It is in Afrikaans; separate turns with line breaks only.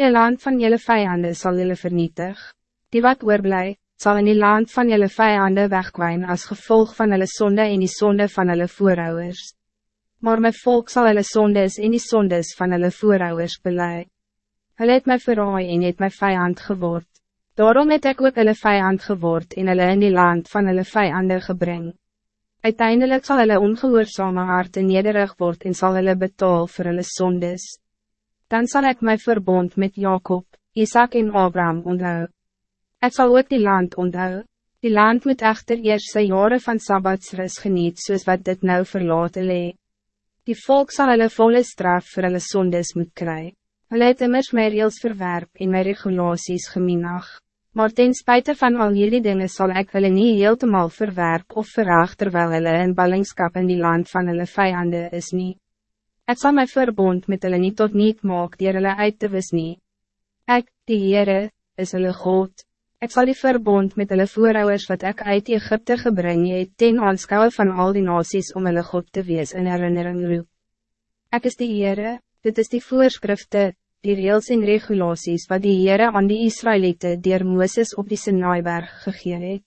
Je land van jelle vijanden zal jullie vernietig. Die wat oorblij, zal in die land van jelle vijanden wegkwijn als gevolg van hulle zonde en die zonde van hulle voorouders. Maar mijn volk zal hulle zondes en die zondes van hulle voorouders beleid. Hulle het my verraai en het my vijand geword. Daarom het ek ook hulle vijand geword en hulle in die land van hulle vijanden gebring. Uiteindelijk zal hulle ongehoorzame harte nederig word en zal hulle betaal voor hulle sondes. Dan zal ik mijn verbond met Jacob, Isaac en Abraham onthou. Ik zal ook die land onthou. Die land moet echter eerst sy jare van Sabbatsrus geniet soos wat dit nou verlaten lee. Die volk zal hulle volle straf voor hulle sondes moet kry. Hulle het immers my reels verwerp en my regulaties geminag. Maar ten spijt van al jullie dingen zal ik hulle nie heeltemal verwerp of verraag terwijl hulle in ballingskap in die land van hulle vijanden is nie. Ek sal my verbond met hulle nie tot niet maak dier hulle uit te wis nie. Ek, die Heere, is hulle God. Ik zal die verbond met hulle voorouders wat ik uit Egypte gebring het ten aanskouwe van al die nasies om hulle God te wees in herinnering roep. Ek is die Heere, dit is die voorskrifte, die reels en regulaties wat die Heere aan die Israëlieten dier Mooses op die Sinaiberg gegee het.